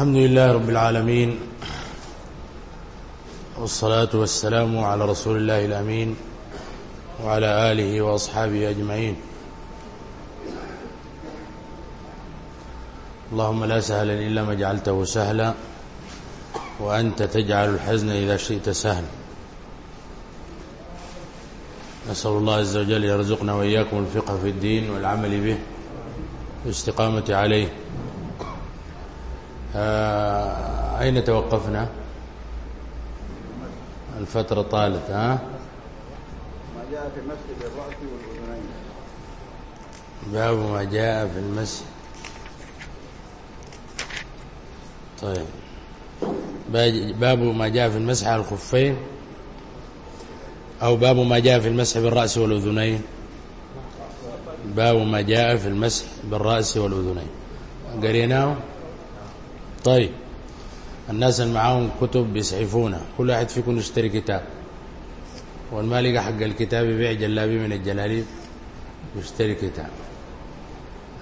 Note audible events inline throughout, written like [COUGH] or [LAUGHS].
الحمد لله رب العالمين والصلاة والسلام على رسول الله الأمين وعلى آله وأصحابه أجمعين. اللهم لا سهلا إلا ما جعلته سهلا وأنت تجعل الحزن إذا شئت سهلا. نسأل الله عز وجل يرزقنا وإياكم الفقه في الدين والعمل به والاستقامة عليه. آه، أين توقفنا؟ الفترة طالت ها؟ ما جاء في مسجد الرأس والأذنين. باب ما جاء في المسجد. طيب. باب ما جاء في المسح على الخفين أو باب ما جاء في المسح بالرأس والأذنين. باب ما جاء في المسح بالرأس والأذنين. قريناه؟ طيب. الناس اللي معاهم كتب بيسعفونا كل واحد فيكم يشتري كتاب. والمالقة حق الكتاب يبيع جلابي من الجلاليب يشتري كتاب.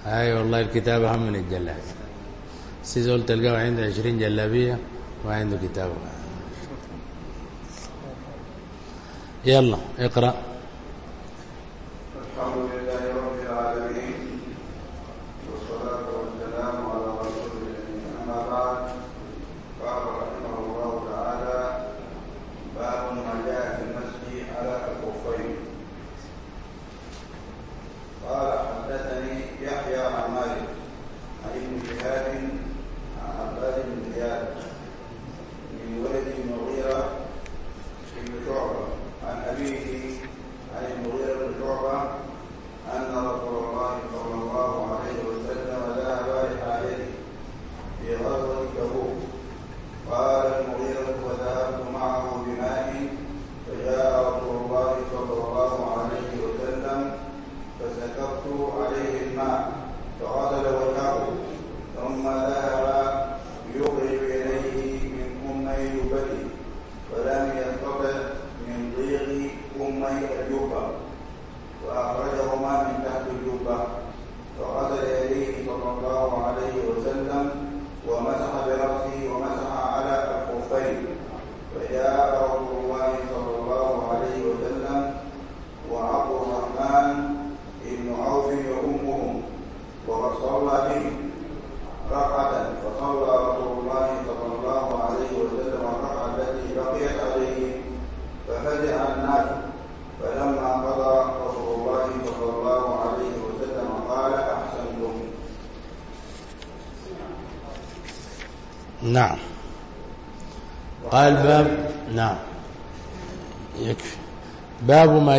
هاي والله الكتاب اهم من الجلابي سيزول تلقاه عنده 20 جلابية وعنده كتاب. يلا اقرأ. الحمد لله.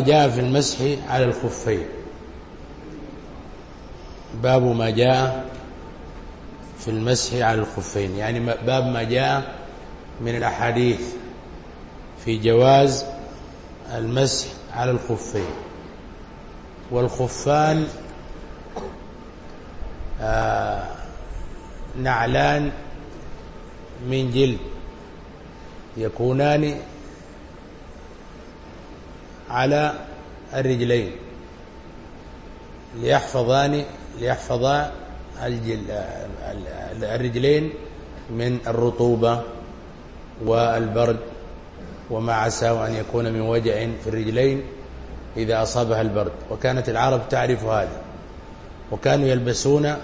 ما جاء في المسح على الخفين. باب ما جاء في المسح على الخفين. يعني باب ما جاء من الأحاديث في جواز المسح على الخفين. والخفان آه، نعلان من جلد يكونان على الرجلين. ليحفظان ليحفظا الرجلين من الرطوبة والبرد. وما عساه أن يكون من وجع في الرجلين إذا أصابها البرد. وكانت العرب تعرف هذا. وكانوا يلبسون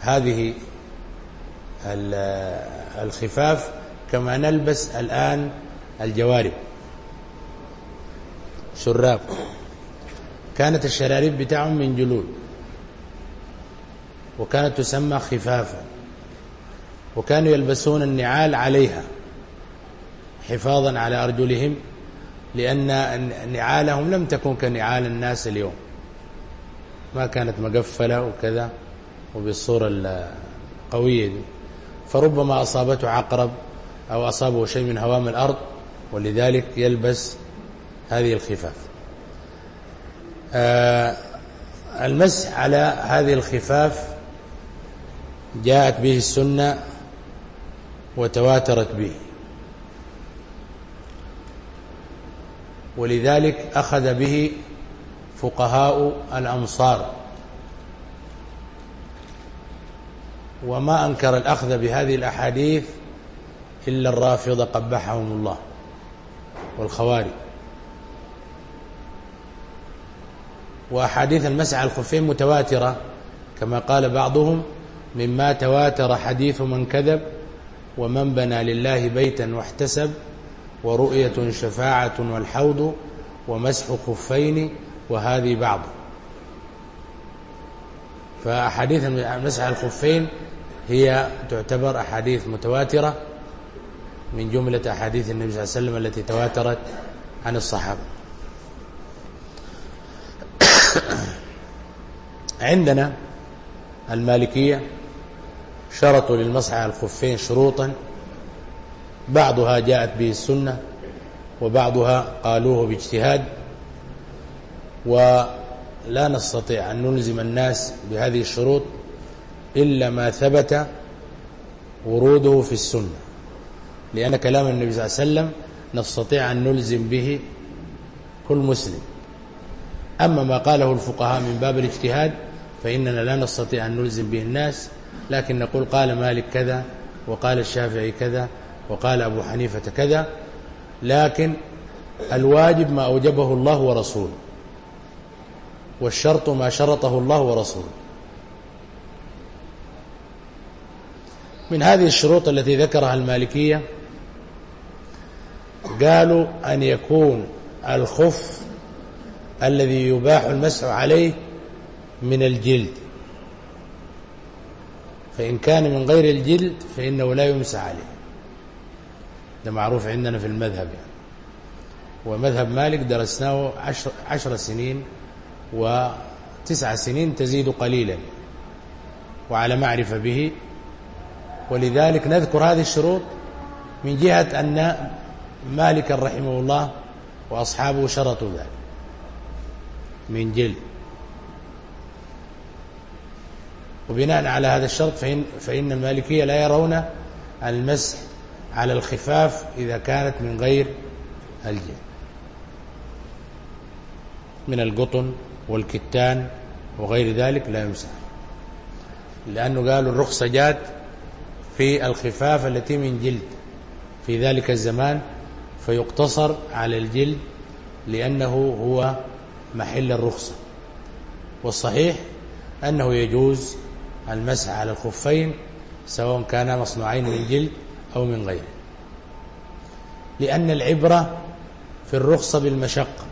هذه الخفاف كما نلبس الآن الجوارب. شراب كانت الشراريب بتاعهم من جلود. وكانت تسمى خفافا. وكانوا يلبسون النعال عليها حفاظا على أرجلهم لأن نعالهم لم تكن كنعال الناس اليوم. ما كانت مقفلة وكذا وبالصورة القوية دي. فربما أصابته عقرب أو أصابه شيء من هوام الأرض ولذلك يلبس هذه الخفاف. آه، المسح على هذه الخفاف جاءت به السنة وتواترت به. ولذلك أخذ به فقهاء الأمصار. وما أنكر الأخذ بهذه الأحاديث إلا الرافضة قبحهم الله والخوارج. وأحاديث المسعى الخفين متواترة كما قال بعضهم مما تواتر حديث من كذب ومن بنى لله بيتا واحتسب ورؤية شفاعة والحوض ومسح خفين وهذه بعض. فأحاديث المسعى الخفين هي تعتبر أحاديث متواترة من جملة أحاديث النبي صلى الله عليه وسلم التي تواترت عن الصحابة. عندنا المالكية شرطوا للمسح على الخفين شروطا. بعضها جاءت به السنة وبعضها قالوه باجتهاد. ولا نستطيع أن نلزم الناس بهذه الشروط إلا ما ثبت وروده في السنة. لأن كلام النبي صلى الله عليه وسلم نستطيع أن نلزم به كل مسلم. أما ما قاله الفقهاء من باب الاجتهاد فإننا لا نستطيع أن نلزم به الناس لكن نقول قال مالك كذا وقال الشافعي كذا وقال أبو حنيفة كذا لكن الواجب ما أوجبه الله ورسوله والشرط ما شرطه الله ورسوله. من هذه الشروط التي ذكرها المالكية قالوا أن يكون الخف الذي يباح المسح عليه من الجلد. فإن كان من غير الجلد فإنه لا يمسى عليه. ده معروف عندنا في المذهب يعني. ومذهب مالك درسناه عشر, عشر سنين وتسع سنين تزيد قليلا. وعلى معرفة به. ولذلك نذكر هذه الشروط من جهة أن مالك رحمه الله وأصحابه شرطوا ذلك. من جلد. وبناء على هذا الشرط فإن, فإن المالكية لا يرون المسح على الخفاف إذا كانت من غير الجن. من القطن والكتان وغير ذلك لا يمسح لأنه قالوا الرخصة جات في الخفاف التي من جلد. في ذلك الزمان فيقتصر على الجلد لأنه هو محل الرخصة. والصحيح أنه يجوز المسح على الخفين سواء كانا مصنوعين من جلد أو من غيره لأن العبرة في الرخصة بالمشقة.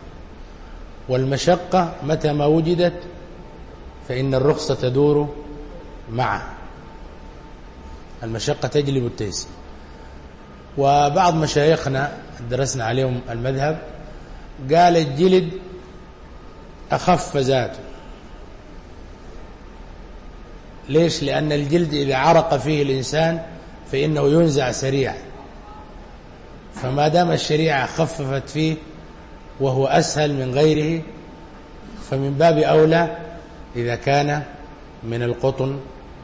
والمشقة متى ما وجدت فإن الرخصة تدور معه. المشقة تجلب التيسير وبعض مشايخنا درسنا عليهم المذهب قال الجلد أخف ذاته. ليش؟ لأن الجلد إذا عرق فيه الإنسان فإنه ينزع سريعا. فما دام الشريعة خففت فيه وهو أسهل من غيره فمن باب أولى إذا كان من القطن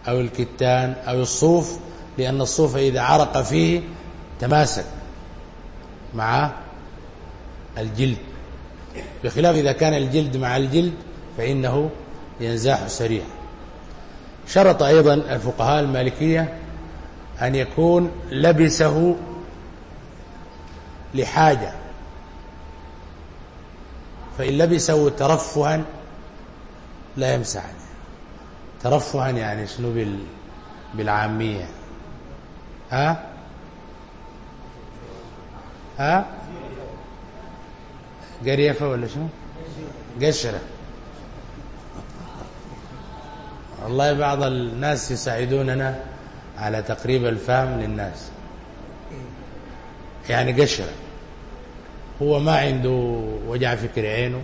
أو الكتان أو الصوف لأن الصوف إذا عرق فيه تماسك مع الجلد. بخلاف إذا كان الجلد مع الجلد فإنه ينزاح سريعا. شرط أيضا الفقهاء المالكية أن يكون لبسه لحاجة. فإن لبسه ترفها لا يمسح ترفها يعني شنو بالعامية. ها؟ ها؟ قريفة ولا شنو؟ قشرة. والله بعض الناس يساعدوننا على تقريب الفهم للناس. يعني قشرة. هو ما عنده وجع في كرعينه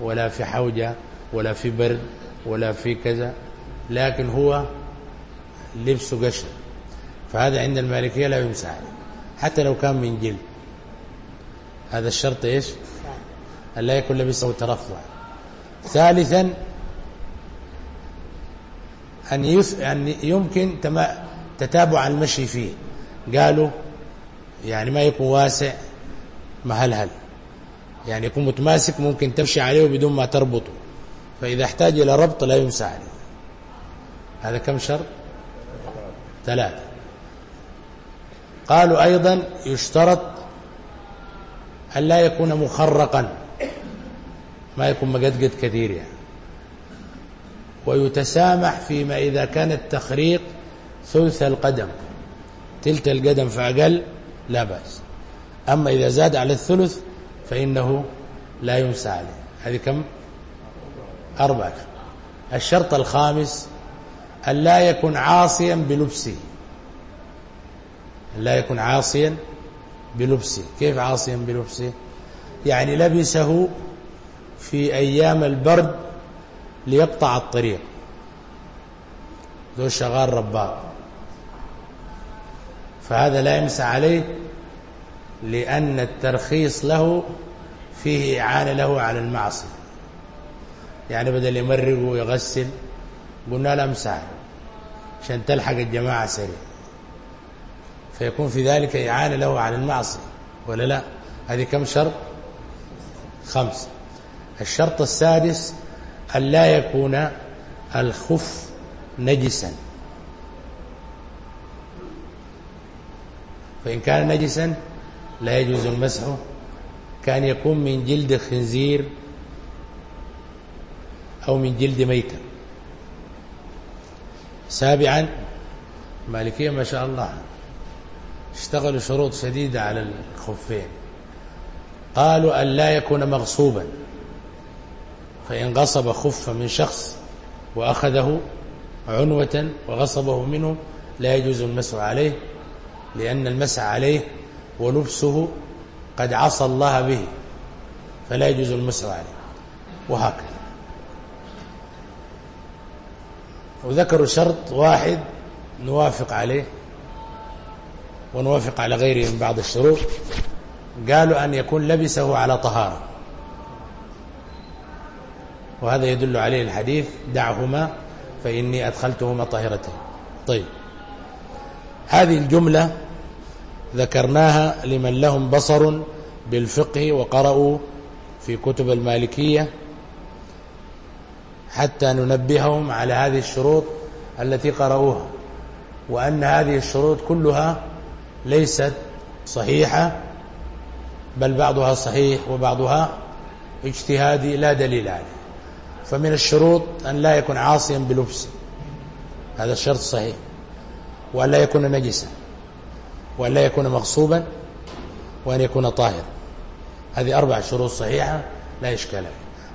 ولا في حوجة ولا في برد ولا في كذا لكن هو لبسه قشرة. فهذا عند المالكية لا يمسح عليه. حتى لو كان من جلد. هذا الشرط إيش؟ أن لا يكون لبسه ترفع. ثالثا أن أن يمكن تتابع المشي فيه. قالوا يعني ما يكون واسع مهلهل. يعني يكون متماسك ممكن تمشي عليه بدون ما تربطه. فإذا احتاج إلى ربط لا يمسى عليه. هذا كم شرط؟ ثلاثة. قالوا أيضا يشترط أن لا يكون مخرقا. ما يكون مقدقد كثير يعني. ويتسامح فيما إذا كان التخريق ثلث القدم. تلت القدم فأقل لا بأس. أما إذا زاد على الثلث فإنه لا ينسى عليه. هذه كم؟ أربعة. الشرط الخامس أن لا يكون عاصيا بلبسه. أن لا يكون عاصيا بلبسه. كيف عاصيا بلبسه؟ يعني لبسه في أيام البرد ليقطع الطريق. ذو شغال رباط فهذا لا يمسى عليه لأن الترخيص له فيه إعانة له على المعصية. يعني بدل يمرق ويغسل قلنا لا امسح عشان تلحق الجماعة سريع. فيكون في ذلك إعانة له على المعصية ولا لا؟ هذه كم شرط؟ خمس. الشرط السادس ألا يكون الخف نجسا. فإن كان نجسا لا يجوز المسح. كان يكون من جلد خنزير أو من جلد ميتا سابعا مالكية ما شاء الله اشتغلوا شروط شديدة على الخفين. قالوا أن لا يكون مغصوبا. فإن غصب خف من شخص وأخذه عنوة وغصبه منه لا يجوز المسع عليه لأن المسع عليه ولبسه قد عصى الله به فلا يجوز المسع عليه. وهكذا. وذكروا شرط واحد نوافق عليه ونوافق على غيره من بعض الشروط. قالوا أن يكون لبسه على طهارة. وهذا يدل عليه الحديث دعهما فإني أدخلتهما طاهرتين. طيب. هذه الجملة ذكرناها لمن لهم بصر بالفقه وقرأوا في كتب المالكية حتى ننبههم على هذه الشروط التي قرأوها وأن هذه الشروط كلها ليست صحيحة بل بعضها صحيح وبعضها اجتهادي لا دليل عليه. فمن الشروط أن لا يكون عاصيا بلبس. هذا الشرط صحيح. وأن لا يكون نجسا. وأن لا يكون مغصوبا. وأن يكون طاهر هذه أربع شروط صحيحة لا إشكال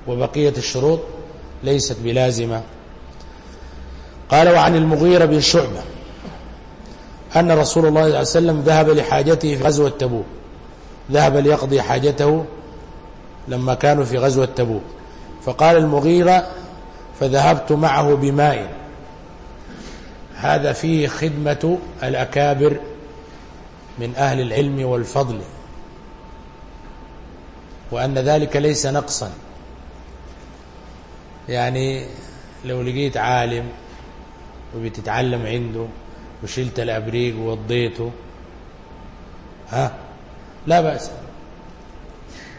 وبقية الشروط ليست بلازمة. قال وعن المغير بن شعبة أن رسول الله صلى الله عليه وسلم ذهب لحاجته في غزوة تبوك. ذهب ليقضي حاجته لما كانوا في غزوة تبوك. فقال المغيرة فذهبت معه بماء. هذا فيه خدمة الأكابر من أهل العلم والفضل. وأن ذلك ليس نقصا. يعني لو لقيت عالم وبتتعلم عنده وشلت الأبريق ووضيته ها؟ لا بأس.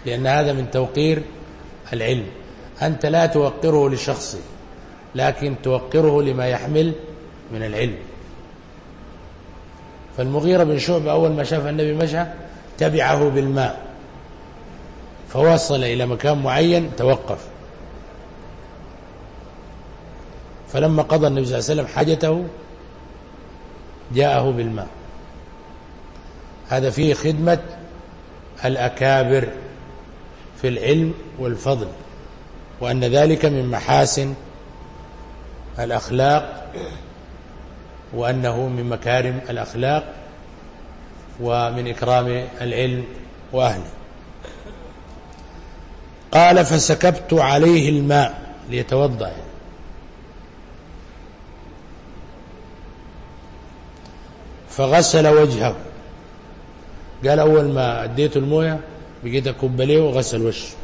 لأن هذا من توقير العلم. أنت لا توقره لشخصه لكن توقره لما يحمل من العلم. فالمغيرة بن شعبة أول ما شاف النبي مشى تبعه بالماء فوصل إلى مكان معين توقف. فلما قضى النبي صلى الله عليه وسلم حاجته جاءه بالماء. هذا فيه خدمة الأكابر في العلم والفضل. وأن ذلك من محاسن الأخلاق وأنه من مكارم الأخلاق ومن إكرام العلم وأهله. قال فسكبت عليه الماء ليتوضأ. فغسل وجهه. قال أول ما أديته الموية بقيت أكبليه وغسل وشه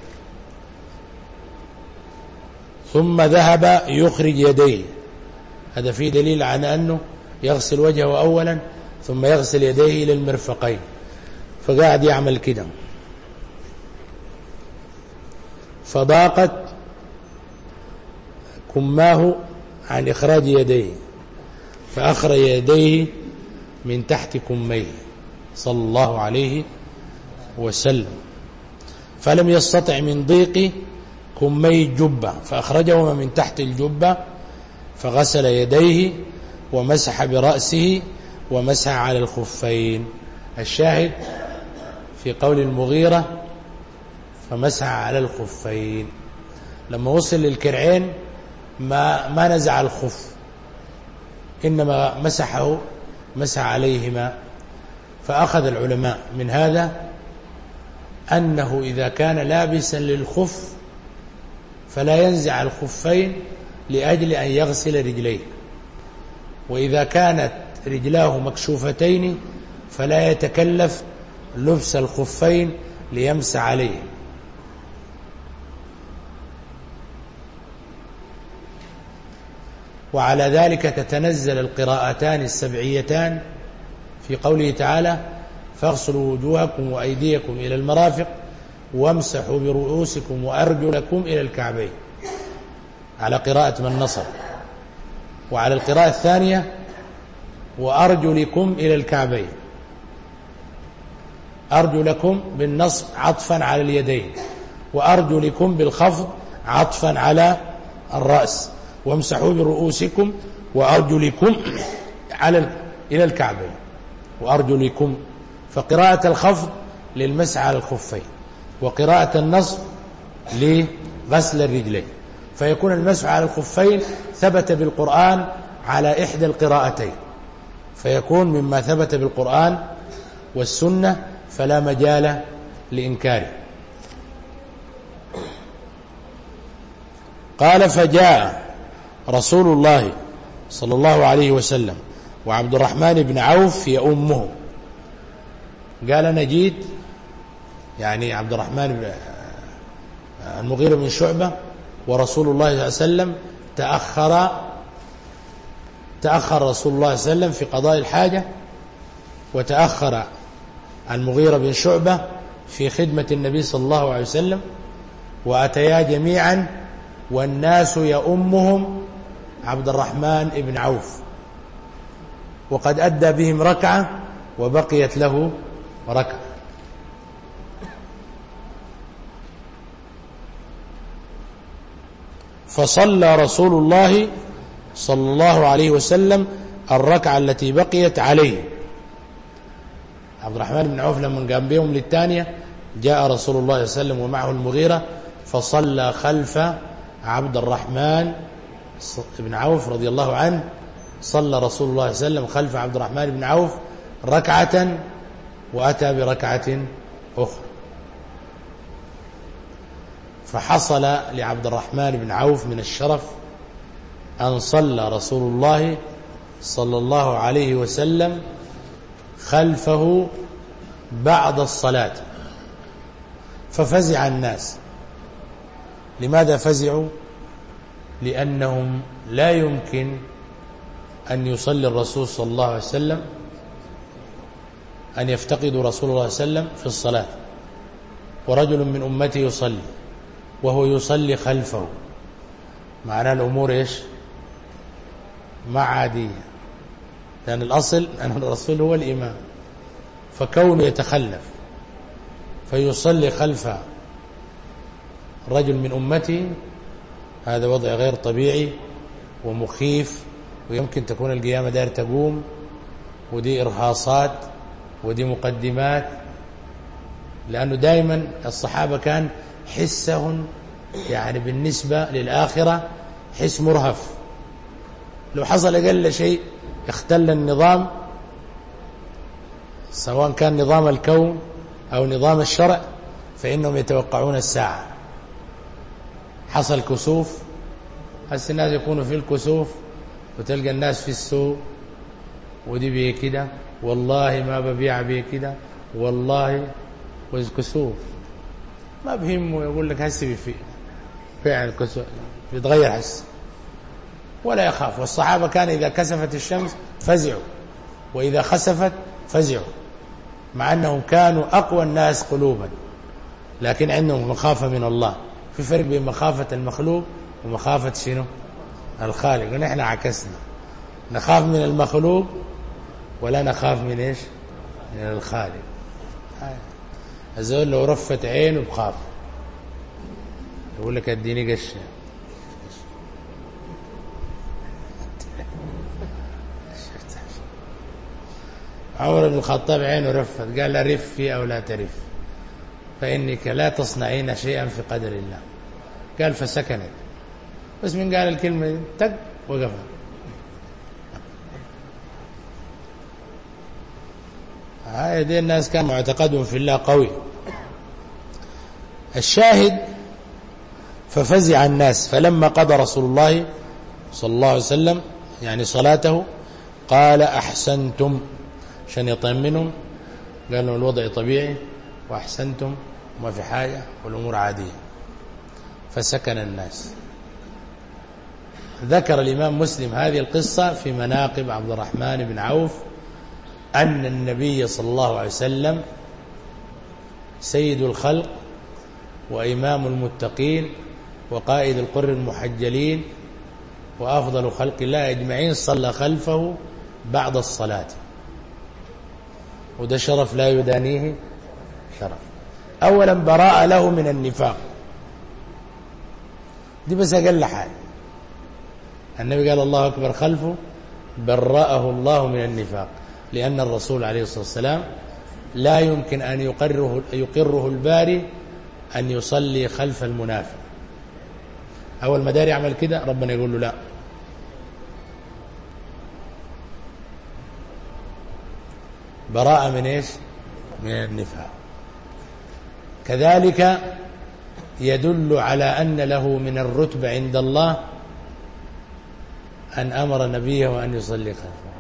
ثم ذهب يخرج يديه. هذا فيه دليل على أنه يغسل وجهه أولا ثم يغسل يديه إلى المرفقين فقاعد يعمل كده. فضاقت كماه عن إخراج يديه. فأخرج يديه من تحت كميه. صلى الله عليه وسلم. فلم يستطع من ضيقه كمي جبة فأخرجهما من تحت الجبة فغسل يديه ومسح برأسه ومسح على الخفين. الشاهد في قول المغيرة فمسح على الخفين. لما وصل للكرعين ما, ما نزع الخف إنما مسحه مسح عليهما. فأخذ العلماء من هذا أنه إذا كان لابسا للخف فلا ينزع الخفين لأجل أن يغسل رجليه. وإذا كانت رجلاه مكشوفتين فلا يتكلف لبس الخفين ليمس عليه. وعلى ذلك تتنزل القراءتان السبعيتان في قوله تعالى فاغسلوا وجوهكم وأيديكم إلى المرافق وامسحوا برؤوسكم وأرجلكم إلى الكعبين. على قراءة من نصر. وعلى القراءة الثانية وأرجلكم إلى الكعبين. أرجلكم بالنصب عطفا على اليدين. وأرجلكم بالخفض عطفا على الرأس. وامسحوا برؤوسكم وأرجلكم على إلى الكعبين. وأرجلكم فقراءة الخفض للمسعى على الخفين. وقراءة النصب لغسل الرجلين. فيكون المسح على الخفين ثبت بالقرآن على إحدى القراءتين. فيكون مما ثبت بالقرآن والسنة فلا مجال لإنكاره. قال فجاء رسول الله صلى الله عليه وسلم وعبد الرحمن بن عوف يأمه قال نجيد يعني عبد الرحمن آه، المغير بن شعبة ورسول الله صلى الله عليه وسلم تأخر تأخر رسول الله صلى الله عليه وسلم في قضاء الحاجة وتأخر المغير بن شعبة في خدمة النبي صلى الله عليه وسلم وأتيا جميعا والناس يأمهم عبد الرحمن بن عوف. وقد أدى بهم ركعة وبقيت له ركعة. فصلى رسول الله صلى الله عليه وسلم الركعة التي بقيت عليه. عبد الرحمن بن عوف لما قام بهم للثانية جاء رسول الله صلى الله عليه وسلم ومعه المغيرة فصلى خلف عبد الرحمن بن عوف رضي الله عنه صلى رسول الله صلى الله عليه وسلم خلف عبد الرحمن بن عوف ركعة وأتى بركعة أخرى. فحصل لعبد الرحمن بن عوف من الشرف أن صلى رسول الله صلى الله عليه وسلم خلفه بعد الصلاة. ففزع الناس. لماذا فزعوا؟ لأنهم لا يمكن أن يصلي الرسول صلى الله عليه وسلم أن يفتقد رسول الله صلى الله عليه وسلم في الصلاة. ورجل من أمته يصلي. وهو يصلي خلفه. معناه الأمور إيش؟ ما عادية. لأن الأصل أن الرسول هو الإمام. فكونه يتخلف فيصلي خلف رجل من أمته هذا وضع غير طبيعي ومخيف ويمكن تكون القيامة دار تقوم ودي إرهاصات ودي مقدمات لأنه دائما الصحابة كان حسة يعني بالنسبة للآخرة حس مرهف. لو حصل أقل شيء اختل النظام سواء كان نظام الكون أو نظام الشرع فإنهم يتوقعون الساعة. حصل كسوف هسه الناس يكونوا في الكسوف وتلقى الناس في السوق ودي بيه كده والله ما ببيع بيه كده والله وزكسوف ما بهمه يقول لك هسه في فعل كسر بيتغير هسه ولا يخاف. والصحابة كان إذا كسفت الشمس فزعوا وإذا خسفت فزعوا مع أنهم كانوا أقوى الناس قلوبا لكن عندهم مخافة من الله. في فرق بين مخافة المخلوق ومخافة شنو؟ الخالق. ونحن عكسنا. نخاف من المخلوق ولا نخاف من إيش؟ من الخالق. هذا لو رفت عينه بخاف. يقول لك اديني قشه عمر بن الخطاب عينه رفت. قال رفي أو لا ترف. فإنك لا تصنعين شيئا في قدر الله. قال فسكنت. بس من قال الكلمة تك وقفت. هذه الناس كان معتقدهم في الله قوي. الشاهد ففزع الناس فلما قضى رسول الله صلى الله عليه وسلم يعني صلاته قال أحسنتم عشان يطمنهم قال لهم الوضع طبيعي وأحسنتم وما في حاجة والأمور عادية. فسكن الناس. ذكر الإمام مسلم هذه القصة في مناقب عبد الرحمن بن عوف أن النبي صلى الله عليه وسلم سيد الخلق وإمام المتقين وقائد القر المحجلين وأفضل خلق الله أجمعين صلى خلفه بعد الصلاة. وده شرف لا يدانيه شرف. أولا براء له من النفاق. دي بس أقل حال. النبي قال الله أكبر خلفه برأه الله من النفاق. لأن الرسول عليه الصلاة والسلام لا يمكن أن يقره, يقره الباري أن يصلي خلف المنافق. أول ما داري عمل كده ربنا يقول له لا. براءة من إيش؟ من النفاق. كذلك يدل على أن له من الرتب عند الله أن أمر نبيه أن يصلي خلفه.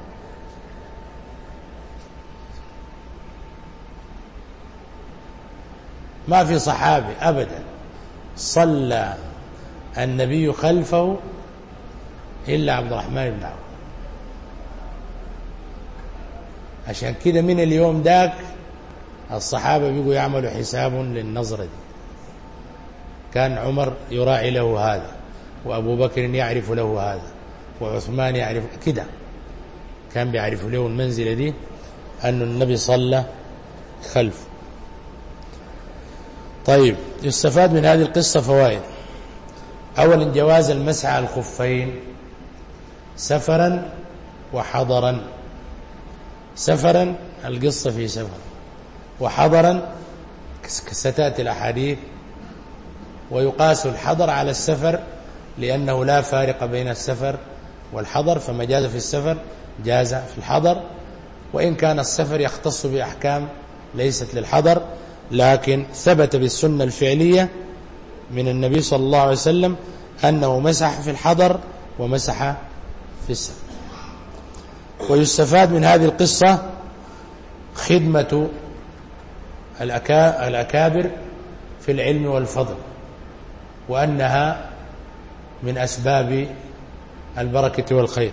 ما في صحابي أبدا. صلى النبي خلفه إلا عبد الرحمن بن عوف. عشان كده من اليوم داك الصحابة بيقوا يعملوا حساب للنظرة دي. كان عمر يراعي له هذا وأبو بكر يعرف له هذا وعثمان يعرف كده. كان بيعرف له المنزلة دي أن النبي صلى خلفه. طيب يستفاد من هذه القصة فوائد. أولا جواز المسعى الخفين سفرا وحضرا. سفرا القصة في سفر. وحضرا ستأتي الأحاديث. ويقاس الحضر على السفر لأنه لا فارق بين السفر والحضر فما جاز في السفر جاز في الحضر. وإن كان السفر يختص بأحكام ليست للحضر لكن ثبت بالسنة الفعلية من النبي صلى الله عليه وسلم أنه مسح في الحضر ومسح في السن ويستفاد من هذه القصة خدمة الأكابر في العلم والفضل وأنها من أسباب البركة والخير.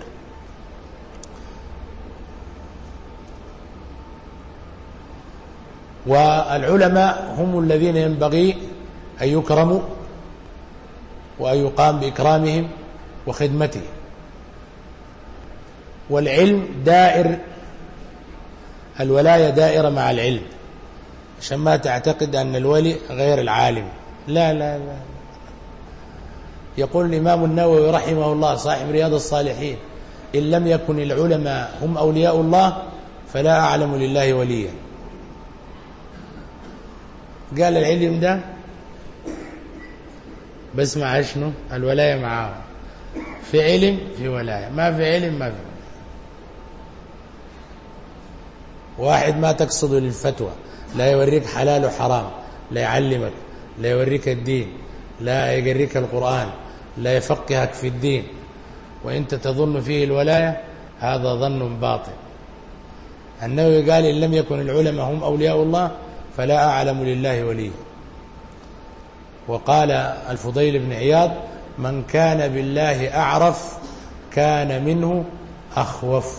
والعلماء هم الذين ينبغي أن يكرموا وأن يقام بإكرامهم وخدمتهم. والعلم دائر الولاية دائرة مع العلم عشان ما تعتقد أن الولي غير العالم. لا لا لا. يقول الإمام النووي رحمه الله صاحب رياض الصالحين إن لم يكن العلماء هم أولياء الله فلا أعلم لله وليا. قال العلم ده بس مع شنو؟ الولاية معاه. في علم في ولاية. ما في علم ما في واحد ما تقصده للفتوى. لا يوريك حلال وحرام لا يعلمك لا يوريك الدين لا يقريك القرآن لا يفقهك في الدين. وانت تظن فيه الولاية هذا ظن باطل. النووي قال إن لم يكن العلماء هم أولياء الله فلا أعلم لله ولي. وقال الفضيل بن عياض من كان بالله أعرف كان منه أخوف.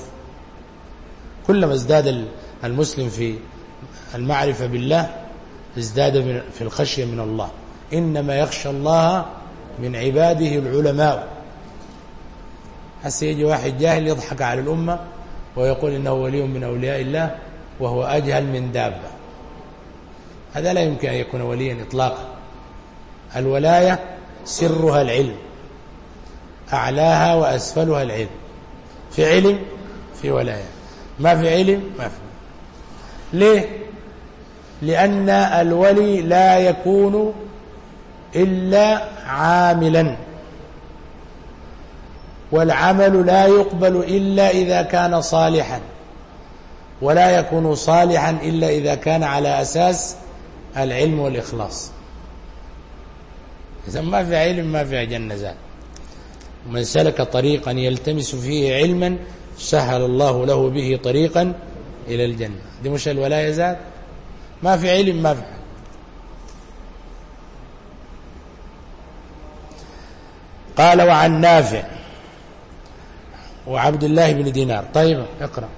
كلما ازداد المسلم في المعرفة بالله ازداد في الخشية من الله. إنما يخشى الله من عباده العلماء. هسه يجي واحد جاهل يضحك على الأمة ويقول إنه ولي من أولياء الله وهو أجهل من دابة. هذا لا يمكن أن يكون وليا إطلاقا. الولاية سرها العلم أعلاها وأسفلها العلم. في علم في ولاية. ما في علم ما في. ليه؟ لأن الولي لا يكون إلا عاملا. والعمل لا يقبل إلا إذا كان صالحا. ولا يكون صالحا إلا إذا كان على أساس العلم والإخلاص. إذا ما في علم ما في جنة ذات. من سلك طريقا يلتمس فيه علما سهل الله له به طريقا إلى الجنة. دي مش الولاية ذات؟ ما في علم ما في. قال وعن نافع وعبد الله بن دينار. طيب اقرأ.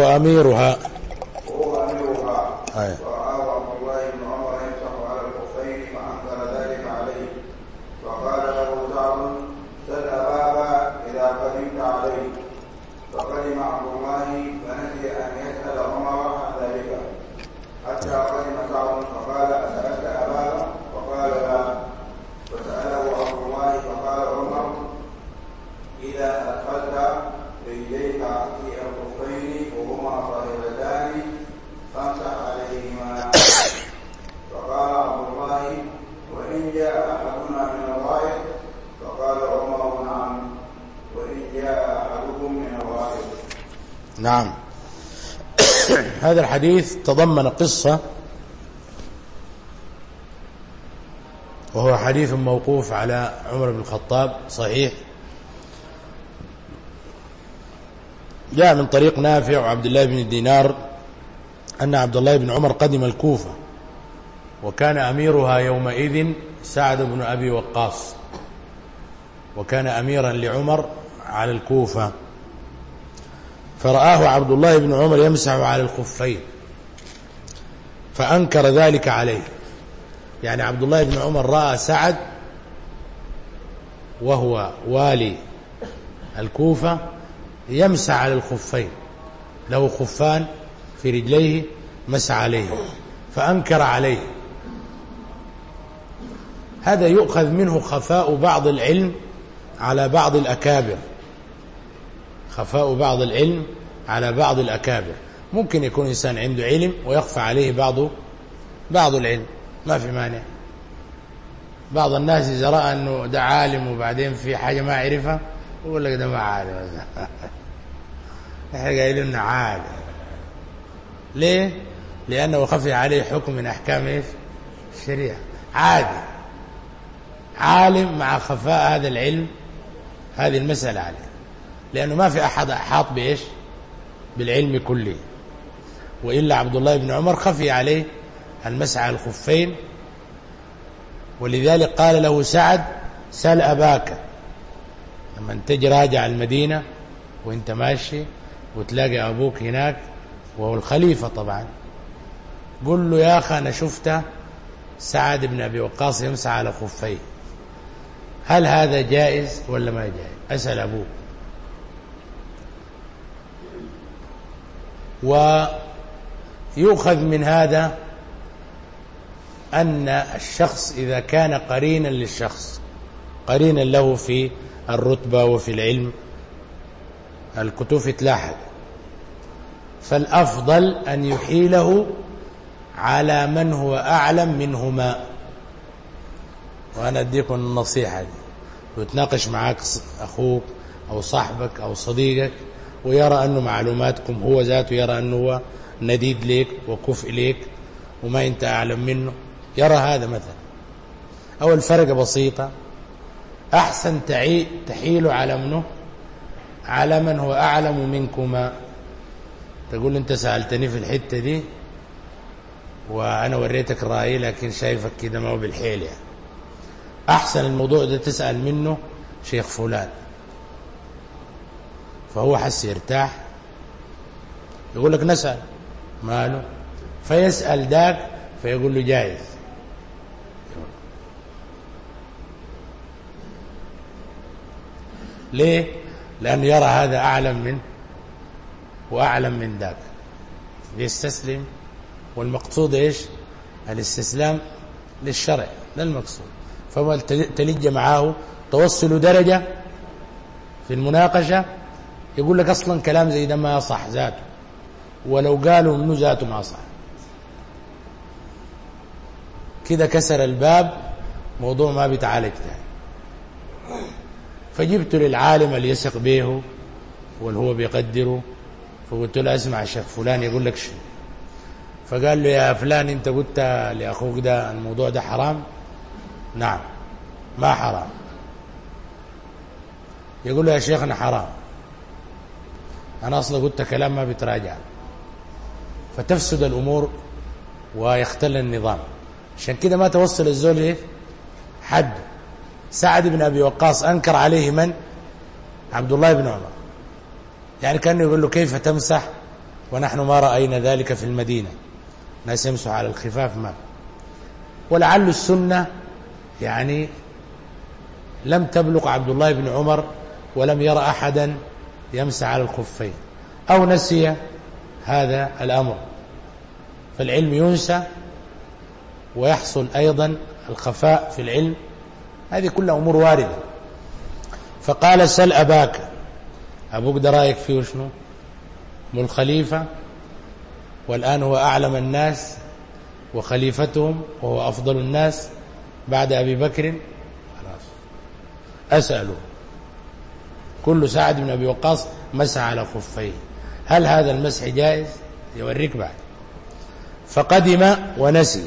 وهو أميرها هو أميرها أي. نعم. هذا الحديث تضمن قصة وهو حديث موقوف على عمر بن الخطاب صحيح. جاء من طريق نافع وعبد الله بن دينار أن عبد الله بن عمر قدم الكوفة وكان أميرها يومئذ سعد بن أبي وقاص وكان أميرا لعمر على الكوفة. فرآه عبد الله بن عمر يمسح على الخفين فأنكر ذلك عليه. يعني عبد الله بن عمر رأى سعد وهو والي الكوفة يمسح على الخفين له خفان في رجليه مسح عليه فأنكر عليه. هذا يؤخذ منه خفاء بعض العلم على بعض الأكابر. خفاء بعض العلم على بعض الأكابر. ممكن يكون إنسان عنده علم ويخفى عليه بعض بعض العلم. ما في مانع. بعض الناس إذا رأى أنه ده عالم وبعدين في حاجة ما عرفها يقول لك ده ما عالم. [LAUGHS] نحن قايلين إنه عالم. ليه؟ لأنه خفي عليه حكم من أحكام الشريعة. عادي. عالم مع خفاء هذا العلم هذه المسألة عليه. لأنه ما في أحد أحاط بإيش؟ بالعلم كله. وإلا عبد الله بن عمر خفي عليه المسعى الخفين ولذلك قال له سعد سل أباك. لما انت راجع المدينة وانت ماشي وتلاقي أبوك هناك وهو الخليفة طبعا. قل له يا أخي أنا شفت سعد بن أبي وقاص يمسع على خفيه. هل هذا جائز ولا ما جائز؟ أسأل أبوك. ويؤخذ من هذا أن الشخص إذا كان قرينا للشخص قرينا له في الرتبة وفي العلم الكتوف تلاحظ. فالأفضل أن يحيله على من هو أعلم منهما. وأنا أديكم النصيحة دي. وتناقش معك أخوك أو صاحبك أو صديقك. ويرى أنه معلوماتكم هو ذاته يرى أنه هو نديد ليك وكفء ليك وما أنت أعلم منه. يرى هذا مثلا. أو الفرق بسيطة. أحسن تحيل على منه. على من هو أعلم منكما. تقول أنت سألتني في الحتة دي وأنا وريتك رأيي لكن شايفك كده ما هو بالحيل يعني. أحسن الموضوع ده تسأل منه شيخ فلان. فهو حس يرتاح. يقول لك نسأل. ماله؟ فيسأل ذاك فيقول له جائز ليه؟ لأن يرى هذا أعلم منه وأعلم من ذاك يستسلم. والمقصود إيش؟ الاستسلام للشرع للمقصود. المقصود فما تلج معاه توصل درجة في المناقشة يقول لك أصلا كلام زي ده ما صح ذاته. ولو قالوا إنه ذاته ما صح. كده كسر الباب موضوع ما بيتعالج ثاني فجبت للعالم اللي يثق به واللي هو بيقدره؟ فقلت له اسمع الشيخ فلان يقول لك شنو؟ فقال له يا فلان انت قلت لأخوك ده الموضوع ده حرام؟ نعم. ما حرام. يقول له يا شيخنا حرام. أنا أصلا قلت كلام ما بتراجع فتفسد الأمور ويختل النظام. عشان كده ما توصل الزول إيه؟ حد. سعد بن أبي وقاص أنكر عليه من؟ عبد الله بن عمر. يعني كأنه يقول له كيف تمسح؟ ونحن ما رأينا ذلك في المدينة. ناس يمسح على الخفاف ما. ولعل السنة يعني لم تبلغ عبد الله بن عمر ولم يرى أحدا يمسح على الخفين. أو نسي هذا الأمر. فالعلم ينسى ويحصل أيضا الخفاء في العلم. هذه كلها أمور واردة. فقال سل أباك. أبوك ده رأيك فيه شنو؟ مو الخليفة. والآن هو أعلم الناس وخليفتهم وهو أفضل الناس بعد أبي بكر. أسأله. كل سعد بن أبي وقاص مسح على خفيه. هل هذا المسح جائز؟ يوريك بعد. فقدم ونسي.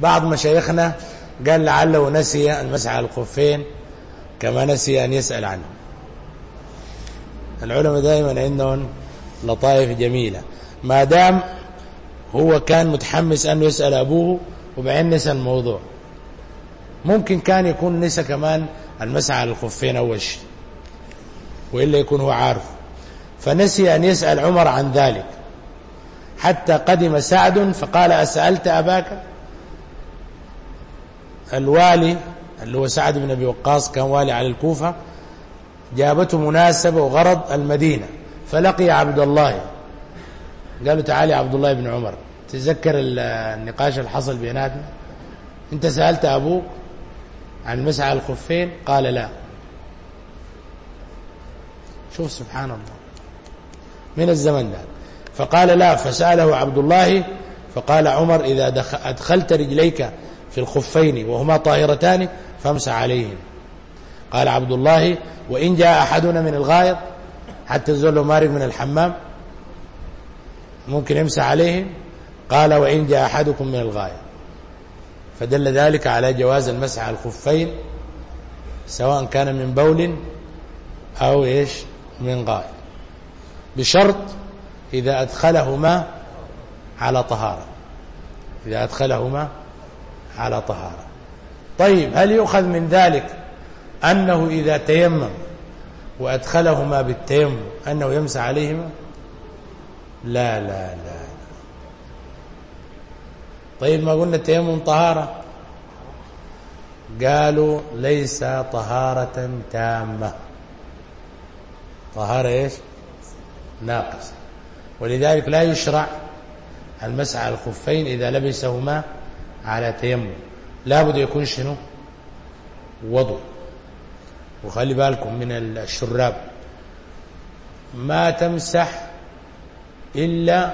بعض مشايخنا قال لعله نسي المسح على الخفين كما نسي أن يسأل عنه. العلماء دائما عندهم لطائف جميلة. ما دام هو كان متحمس أن يسأل أبوه وبعدين نسى الموضوع. ممكن كان يكون نسى كمان المسعى على الخفين أول شيء. وإلا يكون هو عارف. فنسي أن يسأل عمر عن ذلك. حتى قدم سعد فقال أسألت أباك؟ الوالي اللي هو سعد بن أبي وقاص كان والي على الكوفة جابته مناسبة وغرض المدينة. فلقي عبد الله. قالوا تعالي عبد الله بن عمر تذكر النقاش اللي حصل بيناتنا؟ أنت سألت أبوك عن مسعى الخفين؟ قال لا. شوف سبحان الله. من الزمن ده. فقال لا فسأله عبد الله فقال عمر إذا دخل أدخلت رجليك في الخفين وهما طاهرتان فامسح عليهم. قال عبد الله وإن جاء أحدنا من الغائط حتى الزول مارق من الحمام ممكن يمسح عليهم. قال وإن جاء أحدكم من الغائط. فدل ذلك على جواز المسح على الخفين سواء كان من بول أو إيش؟ من غائب بشرط إذا أدخلهما على طهارة. إذا أدخلهما على طهارة. طيب هل يؤخذ من ذلك أنه إذا تيمم وأدخلهما بالتيمم أنه يمسح عليهما؟ لا لا لا. طيب ما قلنا التيمم طهارة؟ قالوا ليس طهارة تامة. طهارة إيش؟ ناقص ولذلك لا يشرع المسعى الخفين إذا لبسهما على تيمم. لابد يكون شنو؟ وضوء. وخلي بالكم من الشراب. ما تمسح إلا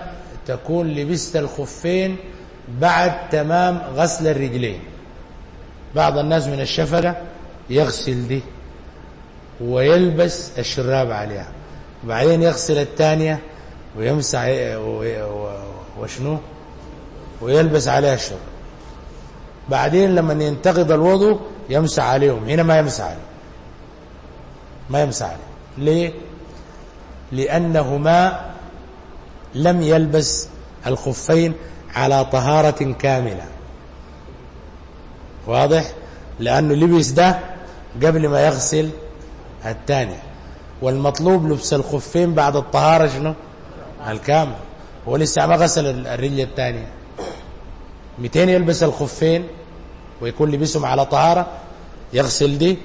تكون لبست الخفين بعد تمام غسل الرجلين. بعض الناس من الشفرة يغسل دي. ويلبس الشراب عليها. بعدين يغسل الثانية ويمسح إيه، وشنو؟ ويلبس عليها الشراب بعدين لما ينتقض الوضوء يمسح عليهم. هنا ما يمسح عليهم. ما يمسح عليهم. ليه؟ لأنهما لم يلبس الخفين على طهارة كاملة. واضح؟ لأنه لبس ده قبل ما يغسل الثانية والمطلوب لبس الخفين بعد الطهارة شنو؟ الكامل. هو لسه ما غسل الرجل الثانية 200 يلبس الخفين ويكون لبسهم على طهارة يغسل دي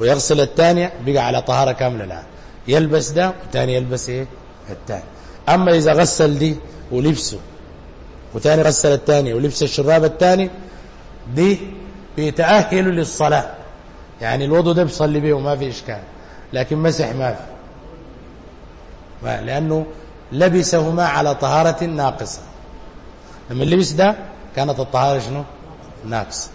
ويغسل الثانية بقى على طهارة كاملة الآن. يلبس ده وتاني يلبس إيه؟ الثاني. أما إذا غسل دي ولبسه وثاني غسل الثاني ولبس الشراب الثاني دي بيتأهل للصلاة. يعني الوضو ده بيصلي به وما في إشكال. لكن مسح ما في. لأنه لبسهما على طهارة ناقصة. لما اللبس ده كانت الطهارة شنو؟ ناقصة.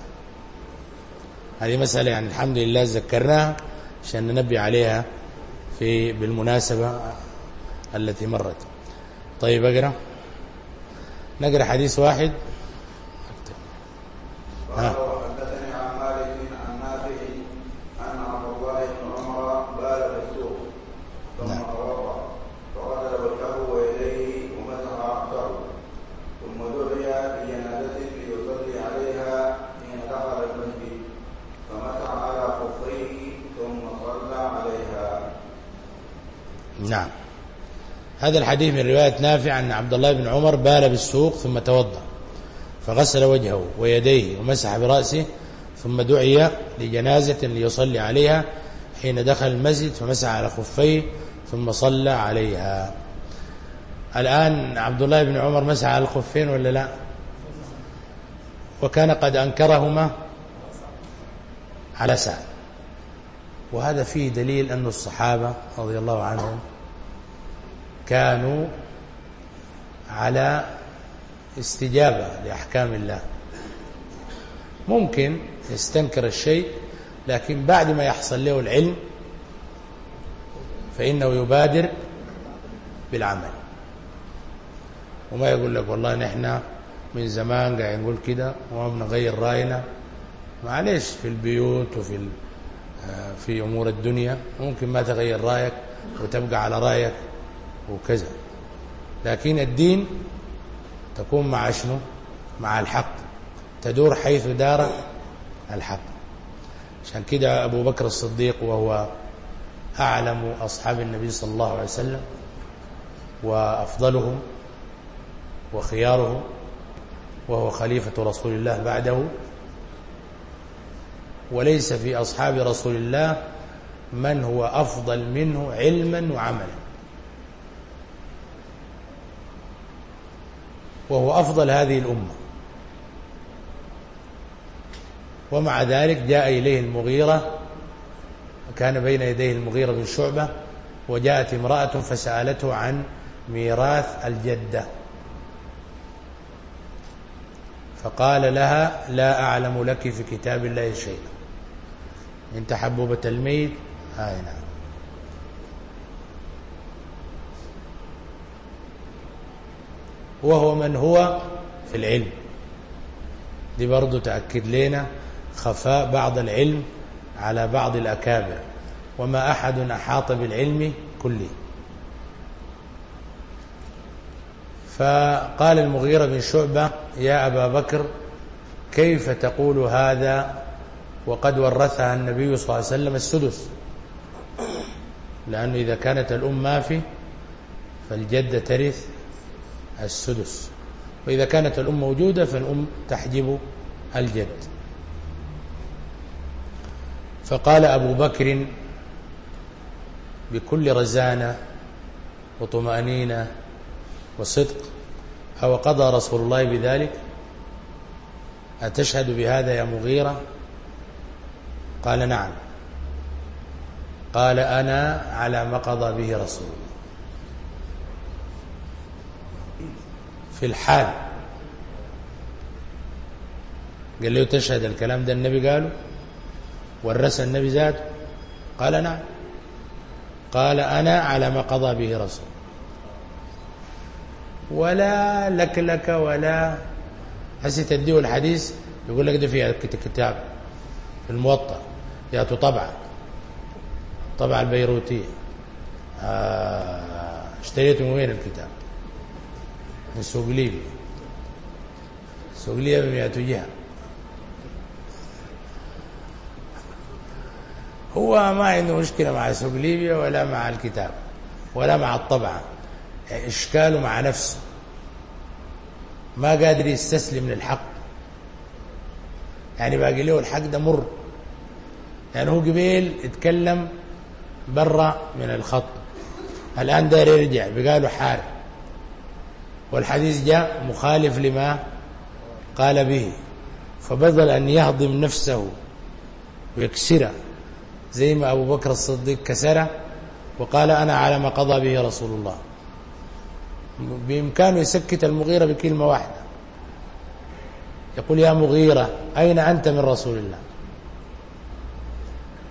هذه مسألة يعني الحمد لله ذكرناها عشان ننبي عليها في بالمناسبة التي مرت. طيب أقرأ. نقرأ حديث واحد. ها. هذا الحديث من رواية نافع أن عبد الله بن عمر بال بالسوق ثم توضأ فغسل وجهه ويديه ومسح برأسه ثم دعي لجنازة ليصلي عليها حين دخل المسجد فمسح على خفيه ثم صلى عليها. الآن عبد الله بن عمر مسح على الخفين ولا لا؟ وكان قد أنكرهما على سعد وهذا فيه دليل أن الصحابة رضي الله عنهم كانوا على استجابة لأحكام الله. ممكن يستنكر الشيء لكن بعد ما يحصل له العلم فإنه يبادر بالعمل. وما يقول لك والله نحن من زمان قاعد نقول كده وما نغير رأينا. معلش في البيوت وفي آه، في أمور الدنيا ممكن ما تغير رأيك وتبقى على رأيك. وكذا. لكن الدين تكون مع شنو؟ مع الحق. تدور حيث دار الحق. عشان كده أبو بكر الصديق وهو أعلم أصحاب النبي صلى الله عليه وسلم وأفضلهم وخيارهم وهو خليفة رسول الله بعده وليس في أصحاب رسول الله من هو أفضل منه علما وعملا. وهو أفضل هذه الأمة. ومع ذلك جاء إليه المغيرة كان بين يديه المغيرة بن شعبة وجاءت امرأة فسألته عن ميراث الجدة. فقال لها لا أعلم لك في كتاب الله شيئا. إن حبوبة الميت هاي نعم. وهو من هو في العلم. دي برضو تأكد لنا خفاء بعض العلم على بعض الأكابر. وما أحد أحاط بالعلم كله. فقال المغيرة بن شعبة يا أبا بكر كيف تقول هذا وقد ورثها النبي صلى الله عليه وسلم السدس? لأنه إذا كانت الأم ما في فالجدة ترث السدس. وإذا كانت الأم موجودة فالأم تحجب الجد. فقال أبو بكر بكل رزانة وطمأنينة وصدق أو قضى رسول الله بذلك؟ أتشهد بهذا يا مغيرة؟ قال نعم. قال أنا على ما قضى به رسول الله. في الحال. قال له تشهد الكلام ده النبي قاله ورث النبي ذاته. قال نعم. قال أنا على ما قضى به رسول. ولا لك لك ولا. حسي تديه الحديث؟ يقول لك ده في الكتاب في الموطأ. يأتوا طبعا. طبعا البيروتية آه، اشتريته من وين الكتاب؟ Suglim. ya vimeatulia هو ما عنده مشكلة مع سوبليبيا ولا مع الكتاب ولا مع الطبعة إشكاله مع نفسه ما قادر يستسلم للحق يعني باقي له الحق ده مر يعني هو قبيل اتكلم برا من الخط الآن داري يرجع بقاله حارب والحديث جاء مخالف لما قال به. فبدل أن يهضم نفسه ويكسره زي ما أبو بكر الصديق كسره وقال أنا على ما قضى به رسول الله. بإمكانه يسكت المغيرة بكلمة واحدة. يقول يا مغيرة أين أنت من رسول الله؟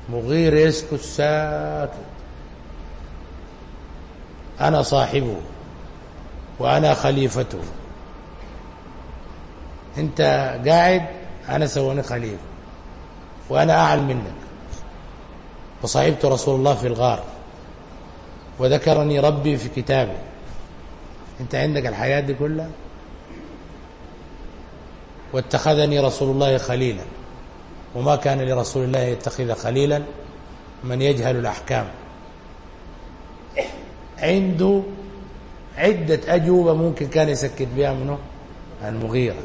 مغير يسكت ساكت. أنا صاحبه. وأنا خليفته. أنت قاعد أنا سواني خليفة. وأنا أعلم منك. وصعبت رسول الله في الغار. وذكرني ربي في كتابه. أنت عندك الحياة دي كلها؟ واتخذني رسول الله خليلا. وما كان لرسول الله يتخذ خليلا. من يجهل الأحكام. عنده عدة أجوبة ممكن كان يسكت بها منه المغيرة.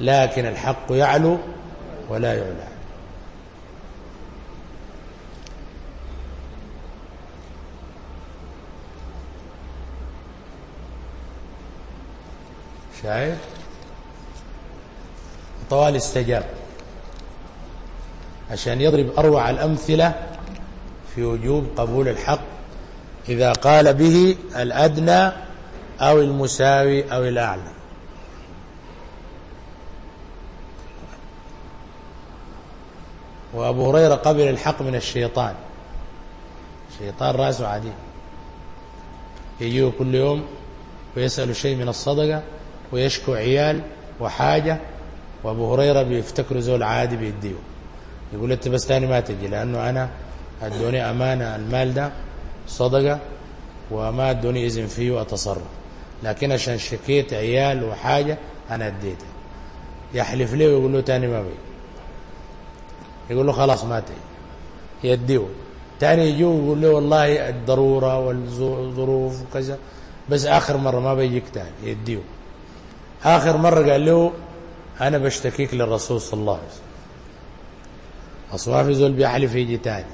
لكن الحق يعلو ولا يعلى. شايف؟ طوال استجاب. عشان يضرب أروع الأمثلة في وجوب قبول الحق. إذا قال به الأدنى أو المساوي أو الأعلى. وأبو هريرة قبل الحق من الشيطان. الشيطان رأسه عادي. يجيه كل يوم ويسأل شيء من الصدقة ويشكو عيال وحاجة وابو هريرة بيفتكر زول عادي بيديه. يقول انت بس تاني ما تجي لأنه أنا أدوني أمانة المال ده صدقة وما أدوني إذن فيه أتصرف لكن عشان شكيت عيال وحاجة أنا اديته. يحلف لي ويقول له تاني ما بجي يقول له خلاص ما تجي يديه. تاني يجوا ويقول له والله الضرورة والظروف وكذا بس آخر مرة ما بيجيك تاني. يديه. آخر مرة قال له أنا بشتكيك للرسول صلى الله عليه وسلم. أصوافي زول بيحلف يجي تاني.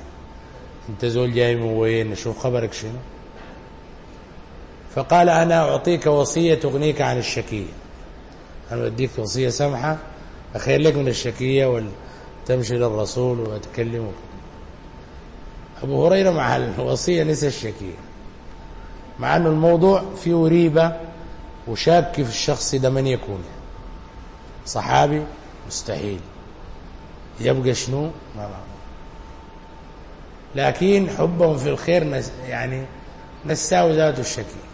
أنت زول جاي من وين؟ شوف خبرك شنو؟ فقال أنا أعطيك وصية تغنيك عن الشكية. أنا أديك وصية سمحة أخير لك من الشكية وتمشي للرسول وتكلمه. أبو هريرة مع الوصية نسى الشكية. مع أنه الموضوع فيه ريبة وشاك في الشخص ده من يكون. صحابي مستحيل. يبقى شنو؟ ما لكن حبهم في الخير يعني نساو ذات الشكية.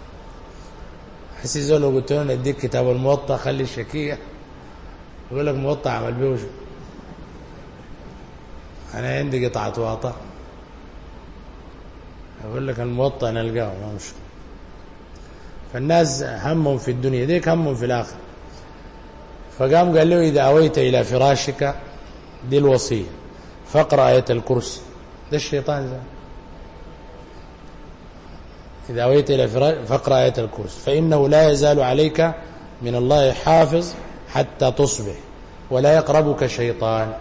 حسيت زول لو قلت له اديك كتاب الموطأ خلي الشكية. يقول لك موطأ عمل بيه وشو أنا عندي قطعة واطا أقول لك الموطأ نلقاه ما مش. فالناس همهم في الدنيا ديك همهم في الآخر فقام قال له إذا أويت إلى فراشك دي الوصية. فاقرأ آية الكرسي. ده الشيطان زي إذا أويت إلى فقرة آية الكرس فإنه لا يزال عليك من الله حافظ حتى تصبح ولا يقربك شيطان.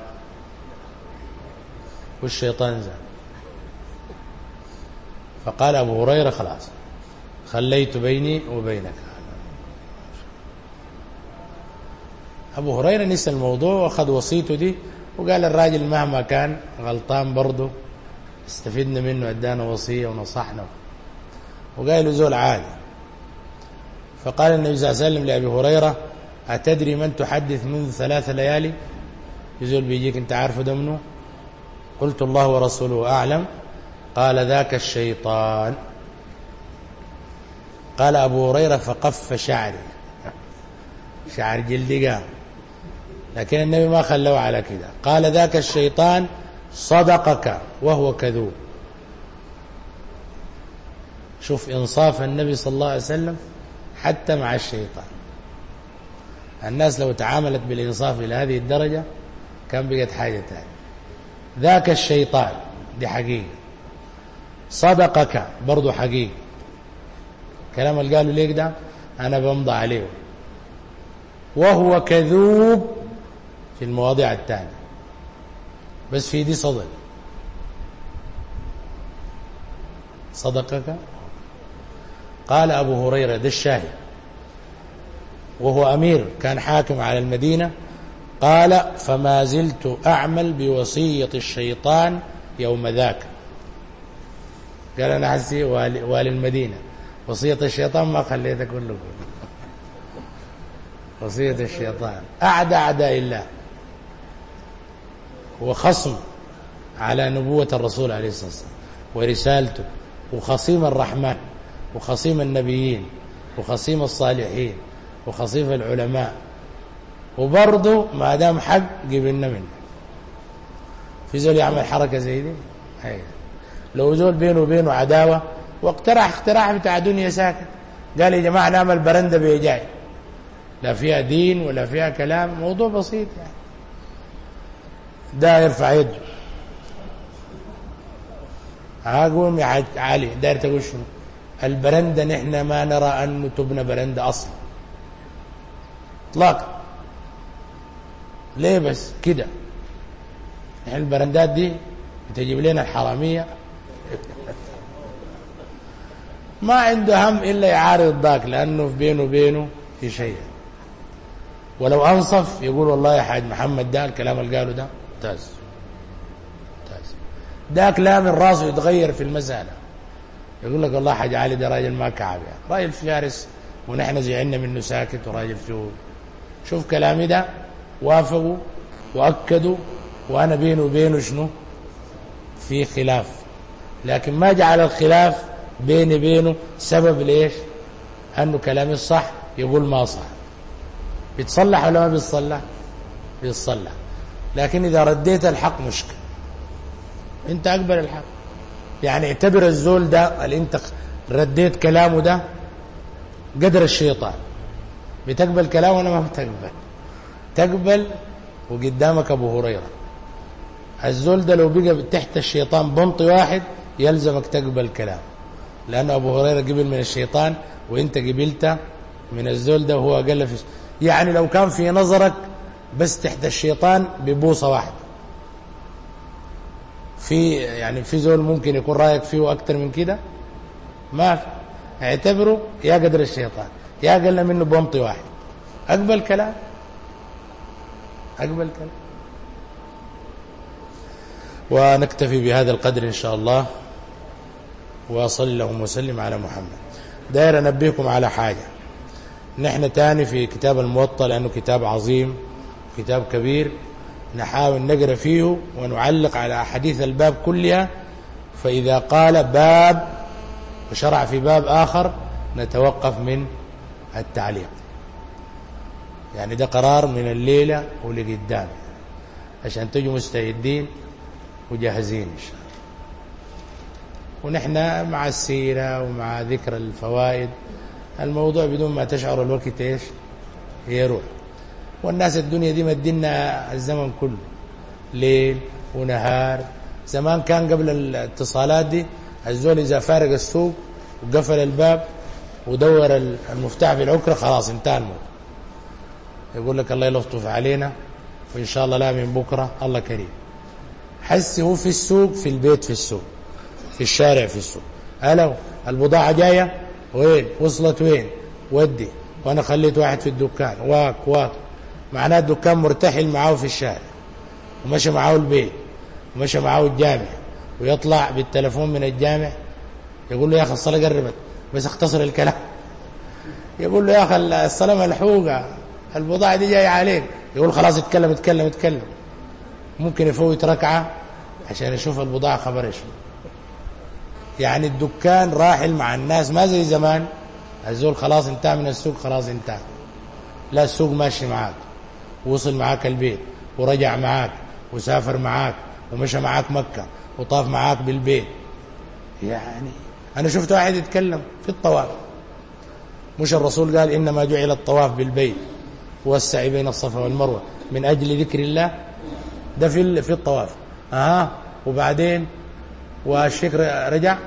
والشيطان زال فقال أبو هريرة خلاص. خليت بيني وبينك. أبو هريرة نسى الموضوع وأخذ وصيته دي وقال الراجل مهما كان غلطان برضه استفدنا منه أدانا وصية ونصحنا. وقايل زول عالي. فقال النبي صلى الله عليه وسلم لأبي هريرة أتدري من تحدث منذ ثلاث ليالي؟ يزول بيجيك انت عارفه ده منه قلت الله ورسوله أعلم. قال ذاك الشيطان. قال أبو هريرة فقف شعري. شعر جلدي لكن النبي ما خلوه على كده. قال ذاك الشيطان صدقك وهو كذوب. شوف إنصاف النبي صلى الله عليه وسلم حتى مع الشيطان. الناس لو تعاملت بالإنصاف إلى هذه الدرجة كان بقت حاجة تانية. ذاك الشيطان دي حقيقة. صدقك برضو حقيقة. كلام اللي قالوا ليك ده أنا بمضى عليه. وهو كذوب في المواضيع التانية. بس في دي صدق. صدقك قال أبو هريرة ده الشاهد وهو أمير كان حاكم على المدينة قال فما زلت أعمل بوصية الشيطان يوم ذاك. قال أنا عزي والي, والي المدينة. وصية الشيطان ما خليته كله. وصية الشيطان. أعدى أعداء الله. هو خصم على نبوة الرسول عليه الصلاة والسلام ورسالته وخصيم الرحمن. وخصيم النبيين وخصيم الصالحين وخصيم العلماء. وبرضه ما دام حق قبلنا منه. في زول يعمل حركة زي دي؟ هي. لو زول بينه وبينه عداوة واقترح اقتراح بتاع دنيا ساكت. قال يا جماعة نعمل برندة بيجاي. لا فيها دين ولا فيها كلام موضوع بسيط يعني. ده يرفع يده هاقوم يا عالي داير تقول شنو؟ البرندة نحن ما نرى أن تبنى برندة أصلا. اطلاقا. ليه بس كده؟ نحن البرندات دي بتجيب لنا الحرامية. ما عنده هم إلا يعارض ذاك لأنه بينه وبينه في شيء. ولو أنصف يقول والله يا حاج محمد ده الكلام اللي قاله ده ممتاز. ممتاز. لا من راسه يتغير في المسألة. يقول لك الله حاج علي ده راجل ما كعب يعني. راجل فارس ونحن زعلنا منه ساكت وراجل جهود شوف كلامي ده وافقوا وأكدوا وأنا بينه وبينه شنو؟ في خلاف. لكن ما جعل الخلاف بيني بينه سبب ليش؟ أنه كلامي الصح يقول ما صح. بيتصلح ولا ما بيتصلح بيتصلح لكن إذا رديت الحق مشكلة. أنت اقبل الحق. يعني اعتبر الزول ده اللي انت رديت كلامه ده قدر الشيطان. بتقبل كلامه ولا ما بتقبل؟ تقبل وقدامك أبو هريرة. الزول ده لو بقى تحت الشيطان بنطي واحد يلزمك تقبل كلامه. لأنه أبو هريرة قبل من الشيطان وإنت قبلت من الزول ده وهو أقل يعني لو كان في نظرك بس تحت الشيطان ببوصه واحدة. في يعني في زول ممكن يكون رايك فيه أكثر من كده؟ ما اعتبره يا قدر الشيطان. يا أقل منه بمطي واحد. أقبل كلام. أقبل كلام. ونكتفي بهذا القدر إن شاء الله. وصلى اللهم وسلم على محمد. داير انبهكم على حاجة. نحن تاني في كتاب الموطأ لأنه كتاب عظيم كتاب كبير. نحاول نقرأ فيه ونعلق على أحاديث الباب كلها فإذا قال باب وشرع في باب آخر نتوقف من التعليق. يعني ده قرار من الليلة ولقدام عشان تجوا مستعدين وجاهزين إن شاء الله. ونحن مع السيرة ومع ذكر الفوائد الموضوع بدون ما تشعر الوقت إيش؟ يروح. والناس الدنيا دي مدينا الزمن كله ليل ونهار. زمان كان قبل الاتصالات دي الزول إذا فارق السوق وقفل الباب ودور المفتاح في العكرة خلاص انتهى الموضوع يقول لك الله يلطف علينا وإن شاء الله لا من بكرة الله كريم. حس هو في السوق في البيت في السوق في الشارع في السوق. ألو البضاعة جاية؟ وين؟ وصلت وين؟ ودي. وأنا خليت واحد في الدكان. واك واك. معناه الدكان مرتحل معاه في الشارع ومشى معاه البيت ومشى معاه الجامع ويطلع بالتلفون من الجامع يقول له يا أخي الصلاة قربت بس اختصر الكلام. يقول له يا أخي الصلاة ملحوقة البضاعة دي جاية عليك. يقول خلاص اتكلم اتكلم اتكلم. ممكن يفوت ركعة عشان يشوف البضاعة خبر يشوف يعني الدكان راحل مع الناس ما زي زمان. الزول خلاص انتهى من السوق خلاص انتهى. لا السوق ماشي معاك. ووصل معاك البيت ورجع معاك وسافر معاك ومشى معاك مكة وطاف معاك بالبيت. يعني أنا شفت واحد يتكلم في الطواف. مش الرسول قال إنما جعل الطواف بالبيت والسعي بين الصفا والمروة. من أجل ذكر الله ده في في الطواف. أها وبعدين والشكر رجع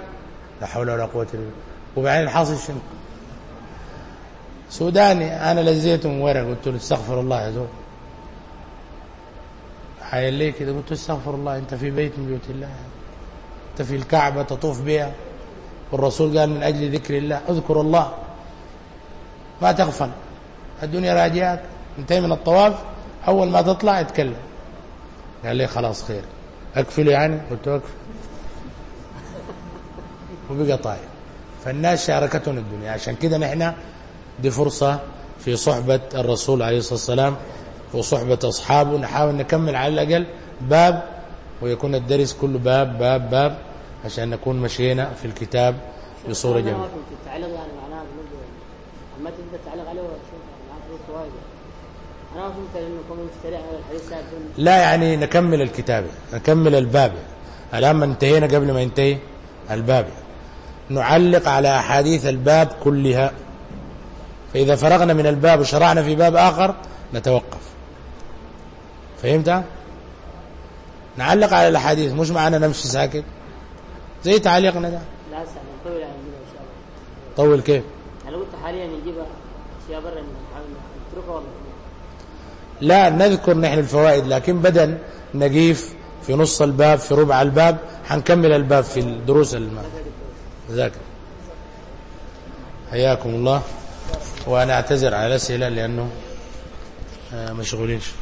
لا حول ولا قوة إلا بالله. وبعدين حاصل شنو؟ سوداني أنا لزيتهم ورق قلت له استغفر الله يا زول. حيل لي كده قلت له استغفر الله أنت في بيت من بيوت الله أنت في الكعبة تطوف بها. والرسول قال من أجل ذكر الله أذكر الله. ما تغفل الدنيا راجعك. انتهي من الطواف أول ما تطلع اتكلم. قال لي خلاص خير. أكفل يعني؟ قلت له أكفل. وبقى طاير. فالناس شاركتهم الدنيا. عشان كده نحن دي فرصة في صحبة الرسول عليه الصلاة والسلام وصحبة أصحابه. نحاول نكمل على الأقل باب ويكون الدرس كله باب باب باب عشان نكون مشينا في الكتاب بصورة جميلة. تعلق يعني معناها أما أنت تعلق عليه أنا ما أنكم مستريح على الحديث لا يعني نكمل الكتاب نكمل الباب. الآن ما انتهينا قبل ما ينتهي الباب. نعلق على أحاديث الباب كلها. فإذا فرغنا من الباب وشرعنا في باب آخر نتوقف. فهمت؟ نعلق على الأحاديث مش معنا نمشي ساكت. زي تعليقنا ده. لا سنطول عن يعني، طول كيف؟ هل قلت حاليا نجيبها أشياء برا نتركها ولا لا؟ نذكر نحن الفوائد لكن بدل نقيف في نص الباب في ربع الباب حنكمل الباب في الدروس الماضية. ذاكر حياكم الله. وأنا أعتذر على الأسئلة لأنه آه، مشغولين شو.